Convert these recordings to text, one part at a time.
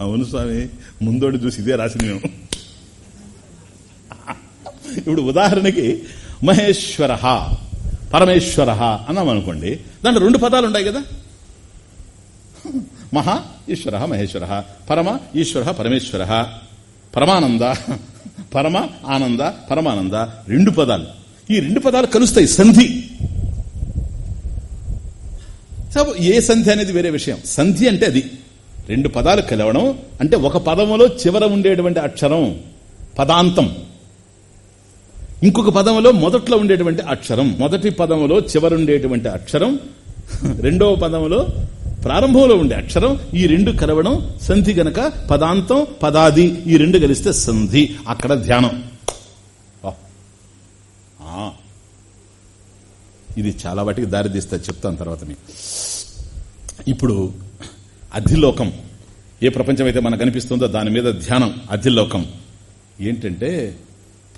అవును స్వామి ముందోడు చూసి ఇదే రాసింది మేము ఇప్పుడు ఉదాహరణకి మహేశ్వర పరమేశ్వర అన్నాం అనుకోండి దాంట్లో రెండు పదాలు ఉన్నాయి కదా. మహా ఈశ్వర మహేశ్వర పరమ ఈశ్వర పరమేశ్వర పరమానంద పరమ ఆనంద పరమానంద రెండు పదాలు. ఈ రెండు పదాలు కలుస్తాయి సంధి. ఏ సంధి అనేది వేరే విషయం. సంధి అంటే అది. రెండు పదాలు కలవడం అంటే ఒక పదములో చివర ఉండేటువంటి అక్షరం పదాంతం. ఇంకొక పదములో మొదట్లో ఉండేటువంటి అక్షరం మొదటి పదములో చివరుండేటువంటి అక్షరం రెండవ పదములో ప్రారంభంలో ఉండే అక్షరం ఈ రెండు కలవడం సంధి గనక పదాంతం పదాది ఈ రెండు కలిస్తే సంధి అక్కడ ధ్యానం. ఆ. ఇది చాలా వాటికి దారితీస్తా చెప్తాను తర్వాత ఇప్పుడు అధిలోకం. ఏ ప్రపంచం అయితే మనకు కనిపిస్తుందో దాని మీద ధ్యానం అధిలోకం. ఏంటంటే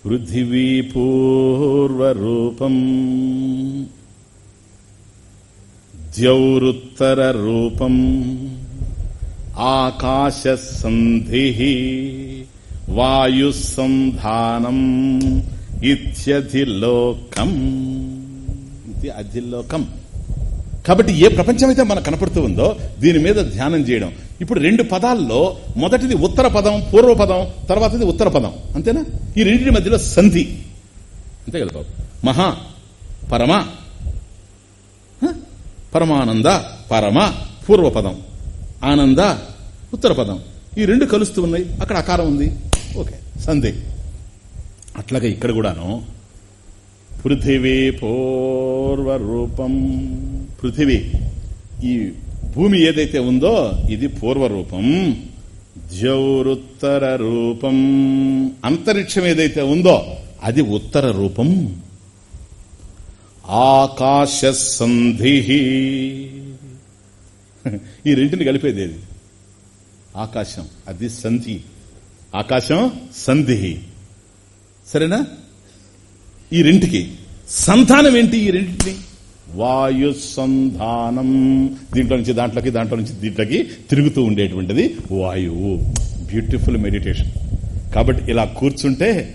పృథివీ పూర్వరూపం ద్యౌరుత్తర రూపం ఆకాశ సంధి వాయుసంధానం ఇత్యధిలోకం. ఇది అధిలోకం. కాబట్టి ఏ ప్రపంచం అయితే మనకు కనపడుతూ ఉందో దీని మీద ధ్యానం చేయడం. ఇప్పుడు రెండు పదాల్లో మొదటిది ఉత్తర పదం పూర్వ పదం తర్వాతది ఉత్తర పదం. అంతేనా? ఈ రెండింటి మధ్యలో సంధి. అంతే కదా బాబు? మహా పరమ పరమానంద పరమ పూర్వ పదం. ఆనంద ఉత్తర పదం. ఈ రెండు కలుస్తూ ఉన్నాయి. అక్కడ అకారం ఉంది. ఓకే సంధి. అట్లాగే ఇక్కడ కూడాను. పృథివీ పూర్వరూపం పృథివీ. ఈ భూమి ఏదైతే ఉందో ఇది పూర్వ రూపం జౌరుత్తర రూపం. అంతరిక్షం ఏదైతే ఉందో అది ఉత్తర రూపం. ఆకాశ సంధి ఈ రెంటిని కలిపేది ఏది? ఆకాశం. అది సంధి. ఆకాశం సంధి. సరేనా? ఈ రెంటికి సంతానం ఏంటి ఈ రెంటిని? వాయుసంధానం. దీంట్లో నుంచి దాంట్లోకి దాంట్లో నుంచి దీంట్లోకి తిరుగుతూ ఉండేటువంటిది వాయువు. బ్యూటిఫుల్ మెడిటేషన్ కాబట్టి ఇలా కూర్చుంటే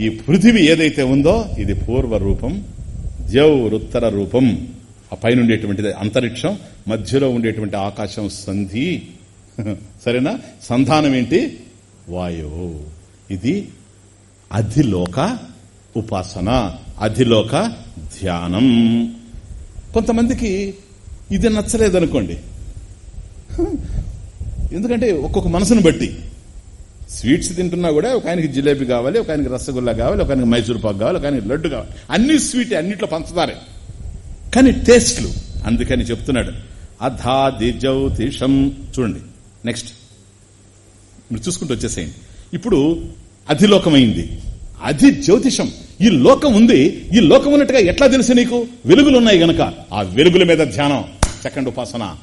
ఈ పృథివీ ఏదైతే ఉందో ఇది పూర్వ రూపం ఉత్తర రూపం. ఆ పైన ఉండేటువంటిది అంతరిక్షం మధ్యలో ఉండేటువంటి ఆకాశం సంధి. సరేనా? సంధానం ఏంటి? వాయువు. ఇది అధిలోక ఉపాసన అధిలోక ధ్యానం. కొంతమందికి ఇది నచ్చలేదనుకోండి. ఎందుకంటే ఒక్కొక్క మనసును బట్టి. స్వీట్స్ తింటున్నా కూడా ఒక ఆయనకి జిలేబీ కావాలి ఒక ఆయనకి రసగుల్లా కావాలి ఒక ఆయనకి మైసూర్ పాక్ కావాలి ఒక ఆయనకి లడ్డు కావాలి. అన్ని స్వీట్ అన్నిట్లో పంచదారే. కానీ టేస్ట్లు అందుకని చెప్తున్నాడు. అధాది జ్యోతిషం చూడండి. నెక్స్ట్. మీరు చూసుకుంటూ వచ్చేసేయండి. ఇప్పుడు అధిలోకమైంది. అధి జ్యోతిషం ఈ లోకం ఉంది. ఈ లోకం ఉన్నట్టుగా ఎట్లా తెలుసు నీకు? వెలుగులు ఉన్నాయి గనక. ఆ వెలుగుల మీద ధ్యానం. సెకండ్ ఉపాసన.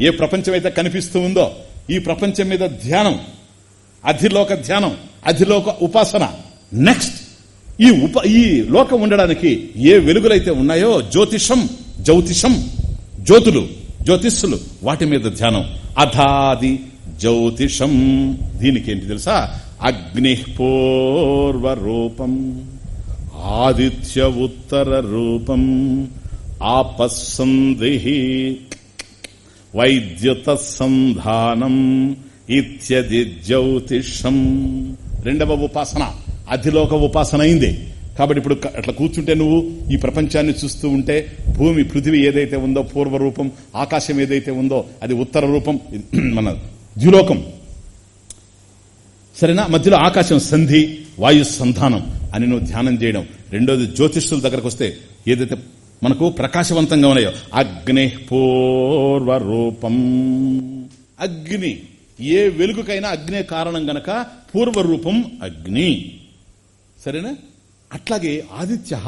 ఏ ప్రపంచం అయితే కనిపిస్తూ ఉందో ఈ ప్రపంచం మీద ధ్యానం. అధిలోక ధ్యానం. అధిలోక ఉపాసన. నెక్స్ట్ ఈ ఉప ఈ లోకం ఉండడానికి ఏ వెలుగులైతే ఉన్నాయో జ్యోతిషం జ్యోతిషం జ్యోతులు జ్యోతిష్లు వాటి మీద ధ్యానం. అధాది జ్యోతిషం. దీనికి ఏంటి తెలుసా? అగ్ని పూర్వ రూపం ఆదిత్య ఉత్తర రూపం ఆపస్సంధి వైద్యుత సంధానం ఇత్యది జ్యోతిషం రెండవ ఉపాసన అధిలోక ఉపాసన అయింది. కాబట్టి ఇప్పుడు అట్లా కూర్చుంటే నువ్వు ఈ ప్రపంచాన్ని చూస్తూ ఉంటే భూమి పృథివీ ఏదైతే ఉందో పూర్వ రూపం ఆకాశం ఏదైతే ఉందో అది ఉత్తర రూపం మన ద్యులోకం. సరేనా? మధ్యలో ఆకాశం సంధి వాయు సంధానం అని నువ్వు ధ్యానం చేయడం. రెండోది జ్యోతిష్యుల దగ్గరకు వస్తే ఏదైతే మనకు ప్రకాశవంతంగా ఉన్నాయో అగ్ని పూర్వ రూపం అగ్ని. ఏ వెలుగుకైనా అగ్నే కారణం గనక పూర్వ రూపం అగ్ని. సరేనా? అట్లాగే ఆదిత్య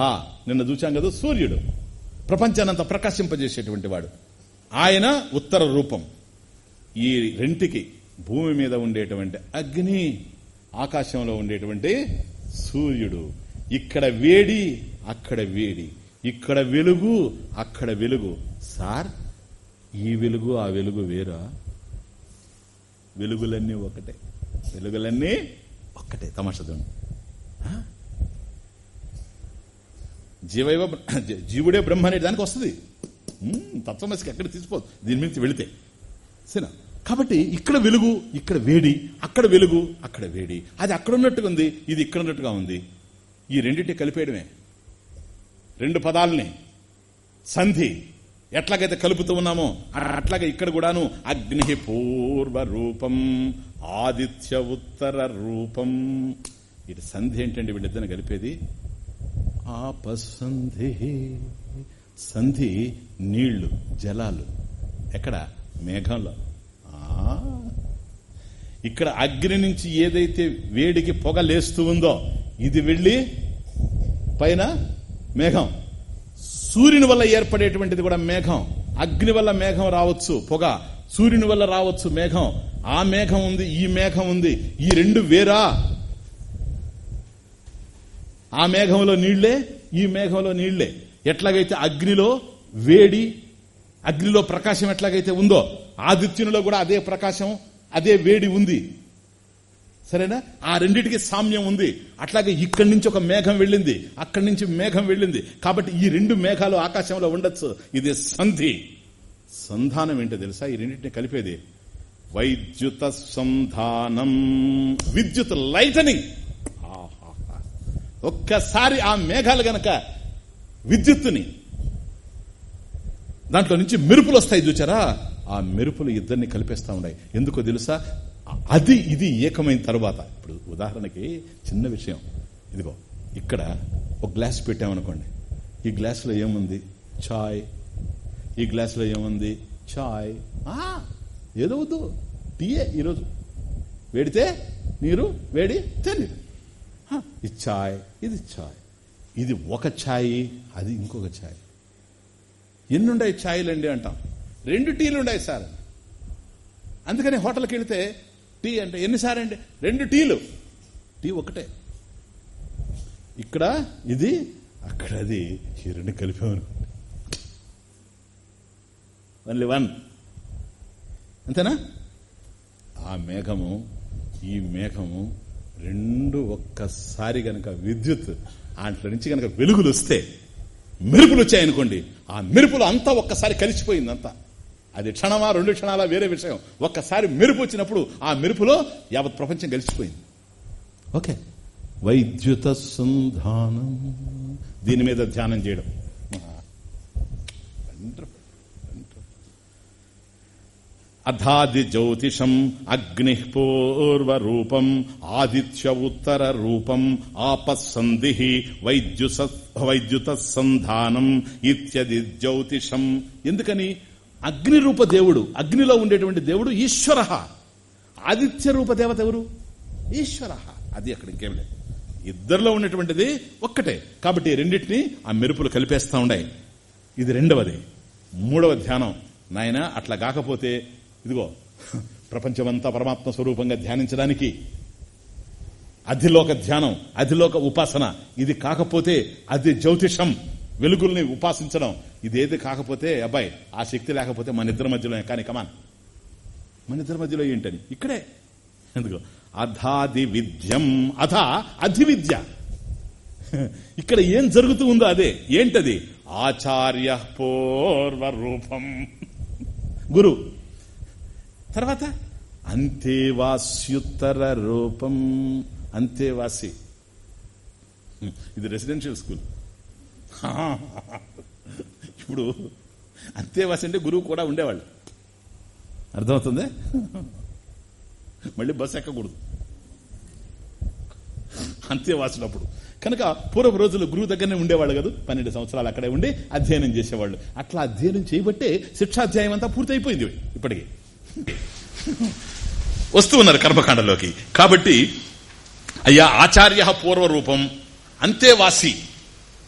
నిన్న చూచాం కదా సూర్యుడు. ప్రపంచానంతా ప్రకాశింపజేసేటువంటి వాడు. ఆయన ఉత్తర రూపం. ఈ రెంటికి భూమి మీద ఉండేటువంటి అగ్ని ఆకాశంలో ఉండేటువంటి సూర్యుడు. ఇక్కడ వేడి అక్కడ వేడి. ఇక్కడ వెలుగు అక్కడ వెలుగు. సార్ ఈ వెలుగు ఆ వెలుగు వేరా? వెలుగులన్నీ ఒకటే. వెలుగులన్నీ ఒక్కటే తమాషా ఆ? జీవైవ జీవుడే బ్రహ్మ అనే దానికి వస్తుంది. ఉమ్, తత్వమసికి ఎక్కడ తీసిపోదు. దీని మీద వెళితే. సరేనా? కాబట్టి ఇక్కడ వెలుగు ఇక్కడ వేడి అక్కడ వెలుగు అక్కడ వేడి. అది అక్కడ ఉన్నట్టుగా ఉంది ఇది ఇక్కడ ఉన్నట్టుగా ఉంది. ఈ రెండింటి కలిపేయడమే. రెండు పదాలని. సంధి. ఎట్లాగైతే కలుపుతూ ఉన్నామో అట్లాగే ఇక్కడ కూడాను అగ్ని పూర్వ రూపం ఆదిత్య ఉత్తర రూపం. ఇది సంధి ఏంటండి వీళ్ళిద్దరిని కలిపేది? ఆపసంధి. సంధి నీళ్ళు జలాలు. ఎక్కడ? మేఘంలో. ఇక్కడ అగ్ని నుంచి ఏదైతే వేడికి పొగ లేస్తూ ఉందో ఇది వెళ్ళి పైన మేఘం. సూర్యుని వల్ల ఏర్పడేటువంటిది కూడా మేఘం. అగ్ని వల్ల మేఘం రావచ్చు పొగ. సూర్యుని వల్ల రావచ్చు మేఘం. ఆ మేఘం ఉంది ఈ మేఘం ఉంది. ఈ రెండు వేరా. ఆ మేఘంలో నీళ్ళే ఈ మేఘంలో నీళ్ళే. ఎట్లాగైతే అగ్నిలో వేడి అగ్నిలో ప్రకాశం ఎట్లాగైతే ఉందో ఆదిత్యునిలో కూడా అదే ప్రకాశం అదే వేడి ఉంది. సరేనా? ఆ రెండిటికి సామ్యం ఉంది. అట్లాగే ఇక్కడి నుంచి ఒక మేఘం వెళ్ళింది. అక్కడి నుంచి మేఘం వెళ్ళింది. కాబట్టి ఈ రెండు మేఘాలు ఆకాశంలో ఉండొచ్చు. ఇది సంధి. సంధానం ఏంటో తెలుసా? ఈ రెండింటిని కలిపేది వైద్యుత సంధానం. విద్యుత్ లైటనింగ్ ఒక్కసారి ఆ మేఘాలు గనక విద్యుత్తుని దాంట్లో నుంచి మెరుపులు వస్తాయి చూచారా? ఆ మెరుపులు ఇద్దరిని కలిపేస్తూ ఉన్నాయి. ఎందుకో తెలుసా? అది ఇది ఏకమైన తర్వాత. ఇప్పుడు ఉదాహరణకి చిన్న విషయం. ఇదిగో ఇక్కడ ఒక గ్లాస్ పెట్టామనుకోండి. ఈ గ్లాసులో ఏముంది? చాయ్. ఈ గ్లాసులో ఏముంది? చాయ్. ఆ, ఏదో వద్దు. టీయే ఈరోజు. వేడితే నీరు వేడి తెలీదు ఇది చాయ్ ఇది చాయ్. ఇది ఒక ఛాయ్ అది ఇంకొక ఛాయ్ ఎన్నుండాయి ఛాయలండి అంటాం? రెండు టీలు ఉన్నాయి సార్. అందుకని హోటల్కి వెళితే టీ అంటే ఎన్నిసార్లు అండి రెండు టీలు. టీ ఒకటే ఇక్కడ ఇది అక్కడ అది ఈ రెండు కలిపామను ఓన్లీ వన్ అంతేనా? ఆ మేఘము ఈ మేఘము రెండు ఒక్కసారి గనక విద్యుత్ ఆంట్లో నుంచి గనక వెలుగులు వస్తే మెరుపులు వచ్చాయనుకోండి ఆ మెరుపులు అంతా ఒక్కసారి కలిసిపోయింది అంతా అది క్షణమా రెండు క్షణాలా వేరే విషయం. ఒక్కసారి మెరుపు వచ్చినప్పుడు ఆ మెరుపులో యావత్ ప్రపంచం కలిసిపోయింది ఓకే. వైద్యుత సంధానం. దీని మీద ధ్యానం చేయడం. అధాది జ్యోతిషం అగ్ని పూర్వ రూపం ఆదిత్య ఉత్తర రూపం ఆపసంధి వైద్యు వైద్యుత సంధానం ఇత్యది జ్యోతిషం. ఎందుకని? అగ్నిరూప దేవుడు అగ్నిలో ఉండేటువంటి దేవుడు ఈశ్వర. ఆదిత్య రూప దేవత ఎవరు? ఈశ్వర. అది అక్కడ ఇంకేం లేదు. ఇద్దరిలో ఉన్నటువంటిది ఒక్కటే. కాబట్టి ఈ రెండింటిని ఆ మెరుపులు కలిపేస్తా ఉన్నాయి ఇది రెండవది. మూడవ ధ్యానం. నాయన అట్లా కాకపోతే ఇదిగో ప్రపంచమంతా పరమాత్మ స్వరూపంగా ధ్యానించడానికి అధిలోక ధ్యానం అధిలోక ఉపాసన ఇది కాకపోతే అది జ్యోతిషం. వెలుగుల్ని ఉపాసించడం ఇదేది కాకపోతే అబ్బాయి ఆ శక్తి లేకపోతే మన ఇద్దరి మధ్యలో కానీ కమాన్ మన ఇద్దరి మధ్యలో ఏంటని? ఇక్కడే. ఎందుకు? అధాది విద్యం. అధ అధివిద్య. ఇక్కడ ఏం జరుగుతూ ఉందో అదే. ఏంటది? ఆచార్య పూర్వ రూపం గురు. తర్వాత అంతేవాస్యుత్తర రూపం. అంతేవాసి ఇది రెసిడెన్షియల్ స్కూల్ ఇప్పుడు అంతేవాసి అంటే గురువు కూడా ఉండేవాళ్ళు. అర్థమవుతుంది? మళ్ళీ బస్సు ఎక్కకూడదు. అంతేవాసినప్పుడు కనుక పూర్వపు రోజులు గురువు దగ్గరనే ఉండేవాళ్ళు కదా. పన్నెండు సంవత్సరాలు అక్కడే ఉండి అధ్యయనం చేసేవాళ్ళు. అట్లా అధ్యయనం చేయబట్టే శిక్షాధ్యాయం అంతా పూర్తయిపోయింది ఇప్పటికి. వస్తూ ఉన్నారు కర్మకాండలోకి. కాబట్టి అయ్యా ఆచార్య పూర్వ రూపం అంతేవాసి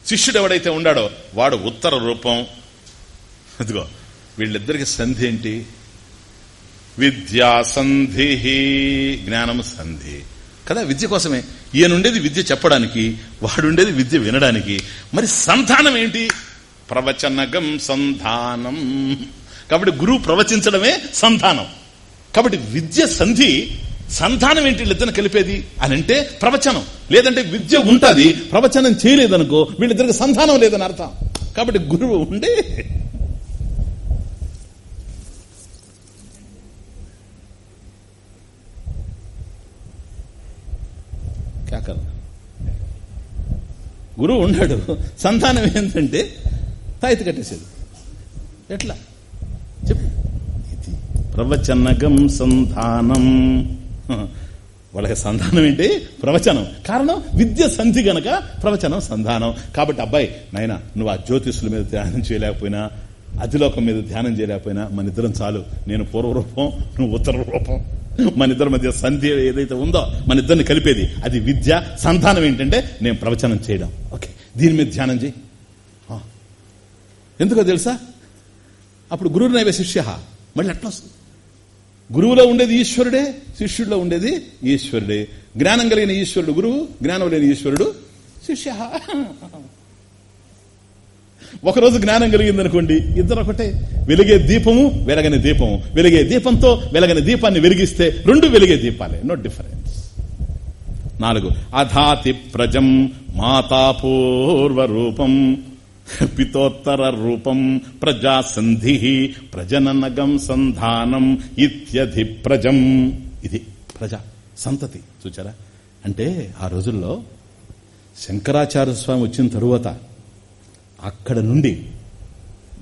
శిష్యుడు ఎవడైతే ఉన్నాడో వాడు ఉత్తర రూపం. అదిగో వీళ్ళిద్దరికి సంధి ఏంటి? విద్యా సంధి జ్ఞానం సంధి. కదా విద్య కోసమే. ఈయనుండేది విద్య చెప్పడానికి వాడుండేది విద్య వినడానికి. మరి సంధానం ఏంటి? ప్రవచనగం సంధానం. కాబట్టి గురువు ప్రవచించడమే సంధానం. కాబట్టి విద్య సంధి సంతానం ఏంటి? వీళ్ళిద్దరిని కలిపేది అని అంటే ప్రవచనం. లేదంటే విద్య ఉంటుంది ప్రవచనం చేయలేదనుకో వీళ్ళిద్దరికి సంతానం లేదని అర్థం. కాబట్టి గురువు ఉండే. గురువు ఉన్నాడు. సంతానం ఏంటంటే తాయితీ కట్టేసేది. ఎట్లా? చెప్పు. ఇది ప్రవచనగం సంతానం వాళ్ళకి సంధానం ఏంటి? ప్రవచనం. కారణం? విద్య సంధి గనక ప్రవచనం సంధానం. కాబట్టి అబ్బాయి నాయన నువ్వు ఆ జ్యోతిష్ల మీద ధ్యానం చేయలేకపోయినా అతిలోకం మీద ధ్యానం చేయలేకపోయినా మన ఇద్దరం చాలు. నేను పూర్వరూపం నువ్వు ఉత్తర రూపం. మన ఇద్దరి మధ్య సంధి ఏదైతే ఉందో మన ఇద్దరిని కలిపేది. అది విద్య సంతానం ఏంటంటే నేను ప్రవచనం చేయడం. ఓకే. దీని మీద ధ్యానం చేయి. ఎందుకో తెలుసా? అప్పుడు గురువు నైవ శిష్య. మళ్ళీ ఎట్లా వస్తుంది. గురువులో ఉండేది ఈశ్వరుడే శిష్యుడిలో ఉండేది ఈశ్వరుడే. జ్ఞానం కలిగిన ఈశ్వరుడు గురువు జ్ఞానం లేని ఈశ్వరుడు శిష్య. ఒకరోజు జ్ఞానం కలిగింది అనుకోండి ఇద్దరు ఒకటే. వెలిగే దీపము వెలగని దీపము. వెలిగే దీపంతో వెలగని దీపాన్ని వెలిగిస్తే రెండు వెలిగే దీపాలే నో డిఫరెన్స్ నాలుగు అధాతి ప్రజం మాతాపూర్వ రూపం పితోత్తర రూపం ప్రజాసంధి ప్రజననగం సంధానం ఇత్యధి ప్రజం. ఇది ప్రజ సంతతి చూచారా? అంటే ఆ రోజుల్లో శంకరాచార్య స్వామి వచ్చిన తరువాత అక్కడ నుండి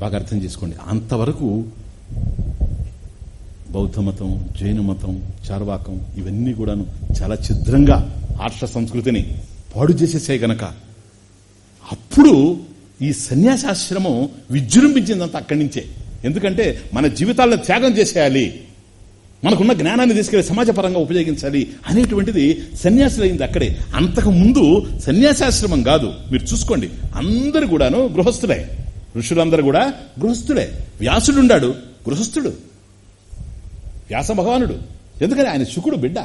బాగా అర్థం చేసుకోండి. అంతవరకు బౌద్ధ మతం జైన మతం చార్వాకం ఇవన్నీ కూడాను చాలా ఛిద్రంగా ఆర్ష సంస్కృతిని పాడు చేసేసాయి గనక. అప్పుడు ఈ సన్యాసాశ్రమం విజృంభించిందంతా అక్కడి నుంచే. ఎందుకంటే మన జీవితాలను త్యాగం చేసేయాలి. మనకున్న జ్ఞానాన్ని తీసుకెళ్ళి సమాజపరంగా ఉపయోగించాలి అనేటువంటిది సన్యాసులైంది అక్కడే. అంతకు ముందు సన్యాసాశ్రమం కాదు. మీరు చూసుకోండి. అందరు కూడాను గృహస్థులే. ఋషులందరూ కూడా గృహస్థులే. వ్యాసుడుండాడు. గృహస్థుడు. వ్యాస భగవానుడు. ఎందుకని? ఆయన శుకుడు బిడ్డ.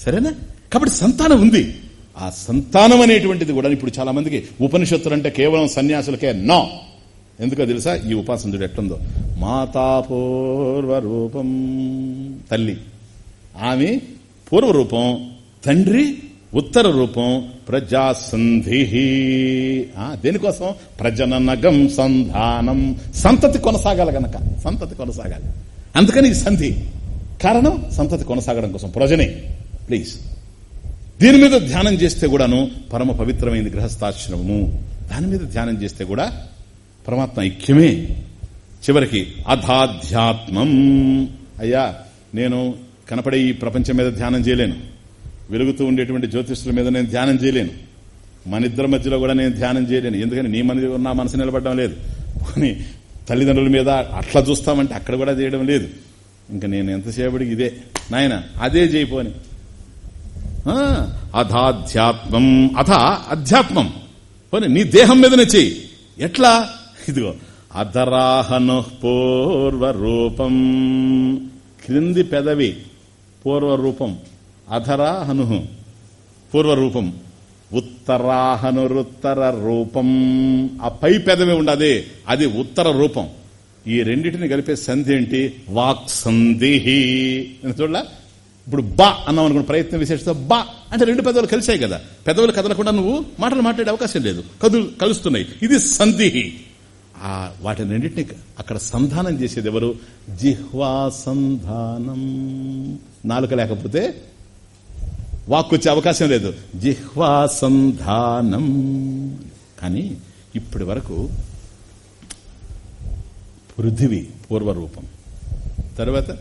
సరేనా? కాబట్టి సంతానం ఉంది. ఆ సంతానం అనేటువంటిది కూడా ఇప్పుడు చాలా మందికి ఉపనిషత్తులు అంటే కేవలం సన్యాసులకే నో. ఎందుకో తెలుసా? ఈ ఉపాసనుడు ఎట్లుందో? మాతాపూర్వ రూపం తల్లి. ఆమె పూర్వరూపం తండ్రి ఉత్తర రూపం ప్రజాసంధి దేనికోసం? ప్రజననగం సంధానం. సంతతి కొనసాగాలి గనక. సంతతి కొనసాగాలి. అందుకని సంధి. కారణం? సంతతి కొనసాగడం కోసం. ప్రజనే. ప్లీజ్. దీని మీద ధ్యానం చేస్తే కూడాను పరమ పవిత్రమైంది గృహస్థాశ్రమము. దాని మీద ధ్యానం చేస్తే కూడా పరమాత్మ ఐక్యమే. చివరికి అధాధ్యాత్మం. అయ్యా నేను కనపడే ఈ ప్రపంచం మీద ధ్యానం చేయలేను. వెలుగుతూ ఉండేటువంటి జ్యోతిష్ల మీద నేను ధ్యానం చేయలేను. మన ఇద్దరి మధ్యలో కూడా నేను ధ్యానం చేయలేను. ఎందుకని? నీ మన నా మనసు నిలబడడం లేదు. కానీ తల్లిదండ్రుల మీద అట్లా చూస్తామంటే అక్కడ కూడా చేయడం లేదు. ఇంకా నేను ఎంతసేపటికి ఇదే. నాయన అదే చేయిపోని ఆ, అధాధ్యాత్మం. అథ అధ్యాత్మం. పోనీ నీ దేహం మీదనే చెయ్యి ఎట్లా? ఇదిగో అధరాహను పూర్వ రూపం క్రింది పెదవి పూర్వ రూపం అధరాహను పూర్వ రూపం ఉత్తరాహనురుత్తర రూపం ఆ పై పెదవి ఉండదే అది ఉత్తర రూపం. ఈ రెండింటిని కలిపే సంధి ఏంటి? వాక్ సంధి చూడలా? ఇప్పుడు బా అన్నాం అనుకున్న ప్రయత్నం విశేషత బా అంటే రెండు పెదవులు కలిసాయి కదా. పెదవులు కదలకుండా నువ్వు మాటలు మాట్లాడే అవకాశం లేదు. కదులు కలుస్తున్నాయి. ఇది సంధి. ఆ వాటిని రెండింటిని అక్కడ సంధానం చేసేది ఎవరు? జిహ్వా సంధానం. నాలుక లేకపోతే వాక్కు వచ్చే అవకాశం లేదు. జిహ్వా సంధానం. కానీ ఇప్పటి వరకు పృథివీ పూర్వరూపం. తర్వాత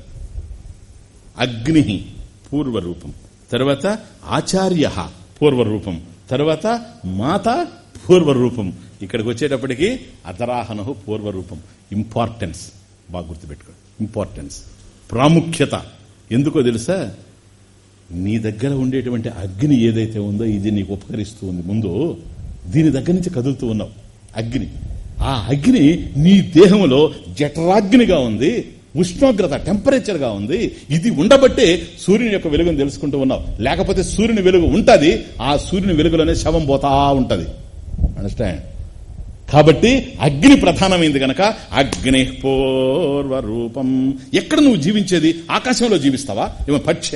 అగ్ని పూర్వరూపం. తర్వాత ఆచార్య పూర్వరూపం. తర్వాత మాత పూర్వరూపం. ఇక్కడికి వచ్చేటప్పటికి అధరాహనహు పూర్వరూపం. ఇంపార్టెన్స్. బాగా గుర్తుపెట్టుకో. ఇంపార్టెన్స్. ప్రాముఖ్యత. ఎందుకో తెలుసా? నీ దగ్గర ఉండేటువంటి అగ్ని ఏదైతే ఉందో ఇది నీకు ఉపకరిస్తూ ఉంది. ముందు దీని దగ్గర నుంచి కదులుతూ ఉన్నావు. అగ్ని. ఆ అగ్ని నీ దేహంలో జఠరాగ్నిగా ఉంది. ఉష్ణోగ్రత టెంపరేచర్గా ఉంది. ఇది ఉండబట్టే సూర్యుని యొక్క వెలుగును తెలుసుకుంటూ ఉన్నావు. లేకపోతే సూర్యుని వెలుగు ఉంటుంది ఆ సూర్యుని వెలుగులోనే శవం పోతా ఉంటది. అండర్స్టాండ్ కాబట్టి అగ్ని ప్రధానమైంది గనక అగ్ని పూర్వ రూపం ఎక్కడ నువ్వు జీవించేది? ఆకాశంలో జీవిస్తావా? ఏమో పక్ష.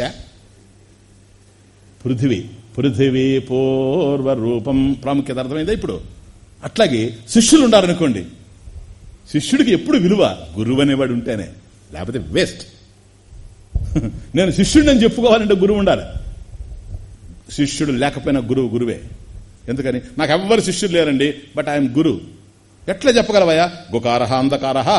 పృథివీ పృథివీ పూర్వ రూపం ప్రాముఖ్యత అర్థమైందా ఇప్పుడు? అట్లాగే శిష్యులు ఉండాలనుకోండి. శిష్యుడికి ఎప్పుడు విలువ? గురువు అనేవాడు ఉంటేనే. లేకపోతే వేస్ట్. నేను శిష్యుడిని చెప్పుకోవాలంటే గురువు ఉండాలి. శిష్యుడు లేకపోయినా గురువు గురువే. ఎందుకని? నాకు ఎవ్వరు శిష్యులు లేరండి బట్ ఐఎమ్ గురు. ఎట్లా చెప్పగలవయ్యా? గుకారహ అంధకారహ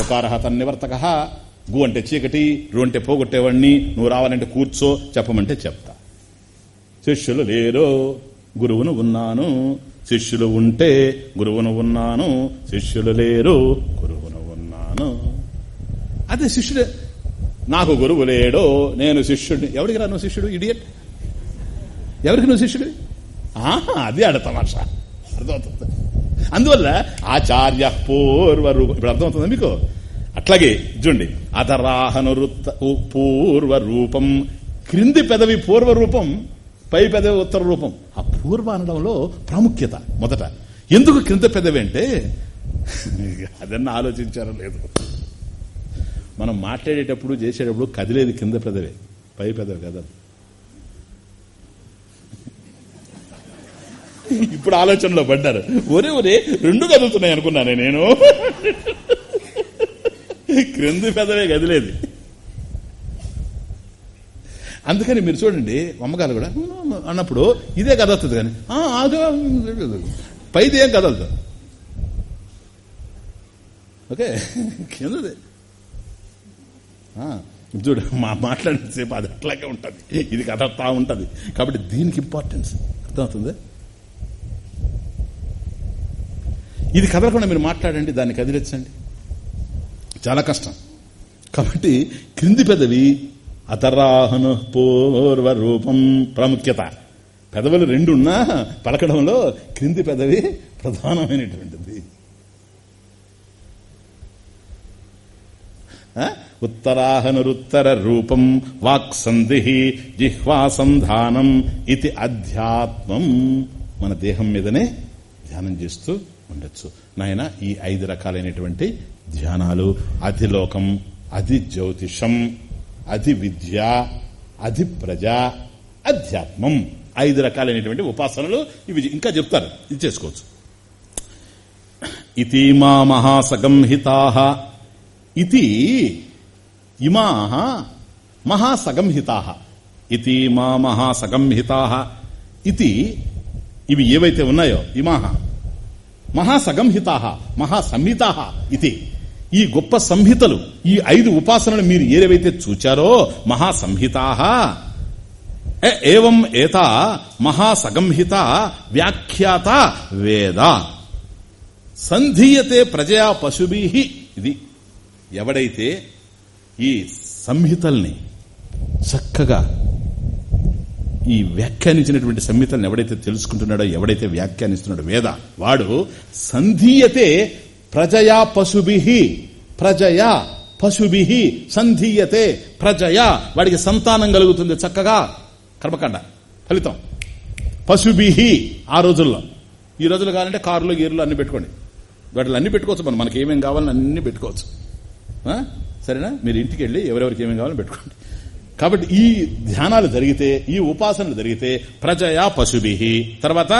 గుకారహ తన్నివర్తక గు అంటే చీకటి రు అంటే పోగొట్టేవాడిని నువ్వు రావాలంటే కూర్చో చెప్పమంటే చెప్తా. శిష్యులు లేరు గురువును ఉన్నాను. శిష్యులు ఉంటే గురువును ఉన్నాను. శిష్యులు లేరు గురువును ఉన్నాను. అదే శిష్యుడే నాకు గురువు లేడు నేను శిష్యుడిని ఎవరికి రా నువ్వు శిష్యుడు ఇడియట్? ఎవరికి నువ్వు శిష్యుడు? ఆహా అది ఆడ తమాషా. అర్థమవుతుంది. అందువల్ల ఆచార్య పూర్వ రూపం ఇప్పుడు అర్థమవుతుందా మీకు? అట్లాగే చూడండి అధరాహనురుత్త పూర్వ రూపం క్రింది పెదవి పూర్వ రూపం పై పెదవి ఉత్తర రూపం. ఆ పూర్వ అనడంలో ప్రాముఖ్యత మొదట. ఎందుకు క్రింద పెదవి అంటే? అదన్నా ఆలోచించారో లేదు. మనం మాట్లాడేటప్పుడు చేసేటప్పుడు కదిలేది కింద పెదవే. పై పెదవి కదదు ఇప్పుడు ఆలోచనలో పడ్డారు. ఒరే ఒరే రెండు కదులుతున్నాయి అనుకున్నానే నేను. క్రింది పెదవే కదిలేది. అందుకని మీరు చూడండి అమ్మగారు కూడా అన్నప్పుడు ఇదే కదలుతుంది కానీ పైది ఏం కదలదు? ఓకే? కిందదే. చూడు మా మాట్లాడేసేపు అది అట్లాగే ఉంటుంది. ఇది కదలుతా ఉంటుంది. కాబట్టి దీనికి ఇంపార్టెన్స్ అర్థమవుతుంది? ఇది కదలకుండా మీరు మాట్లాడండి దాన్ని కదిలించండి. చాలా కష్టం. కాబట్టి క్రింది పెదవి అతరాహను పూర్వ రూపం ప్రాముఖ్యత. పెదవులు రెండున్నా పలకడంలో క్రింది పెదవి ప్రధానమైనటువంటిది. ఉత్తరాహనురుత్తర రూపం వాక్ సంధి జిహ్వాసంధానం ఇది అధ్యాత్మం మన దేహం మీదనే ధ్యానం చేస్తూ ఉండొచ్చు. నాయన ఈ ఐదు రకాలైనటువంటి ధ్యానాలు అధిలోకం అధి జ్యోతిషం అధి విద్య అధి ప్రజ అధ్యాత్మం ఐదు రకాలైనటువంటి ఉపాసనలు ఇవి ఇంకా చెప్తారు. ఇది చేసుకోవచ్చు. ఇది మా మహాసగంహితా ఇది ఇమా మహాసగంహితా ఇది మా మహాసగంహితా ఇది ఇవి ఏవైతే ఉన్నాయో ఇమాహ మహాసగంహితా మహాసంహితా ఇది ఈ గొప్ప సంహితలు ఈ ఐదు ఉపాసనలు మీరు ఏవైతే చూచారో మహాసంహితా. ఏవం ఏత మహాసగంహిత వ్యాఖ్యాత వేద. సంధీయతే ప్రజయా పశుభి ఇది. ఎవడైతే ఈ సంహితల్ని చక్కగా ఈ వ్యాఖ్యానించినటువంటి సంహితలను ఎవడైతే తెలుసుకుంటున్నాడో ఎవడైతే వ్యాఖ్యానిస్తున్నాడో వేద వాడు సంధీయతే ప్రజయా పశుభి ప్రజయా పశుభి సంధీయతే ప్రజయా. వాడికి సంతానం కలుగుతుంది చక్కగా. కర్మకాండ ఫలితం. పశుభి ఆ రోజుల్లో. ఈ రోజులు కావాలంటే కారులు గీర్లు అన్ని పెట్టుకోండి. వాటిలో అన్ని పెట్టుకోవచ్చు మనం. మనకి ఏమేమి కావాలని అన్ని పెట్టుకోవచ్చు. సరేనా? మీరు ఇంటికి వెళ్ళి ఎవరెవరికి ఏమేమి కావాలో పెట్టుకోండి. కాబట్టి ఈ ధ్యానాలు జరిగితే ఈ ఉపాసనలు జరిగితే ప్రజయా పశుభి. తర్వాత